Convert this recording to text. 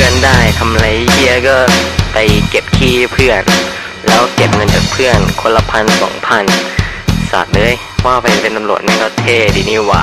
พื่อนได้ทำไรเฮียก็ไปเก็บขี้เพื่อน แล้วเก็บเงินจากเพื่อน คนละพันสองพันสัตว์เลยว่าไปเป็นตำรวจนี่ก็เท่ดีนี่หว่า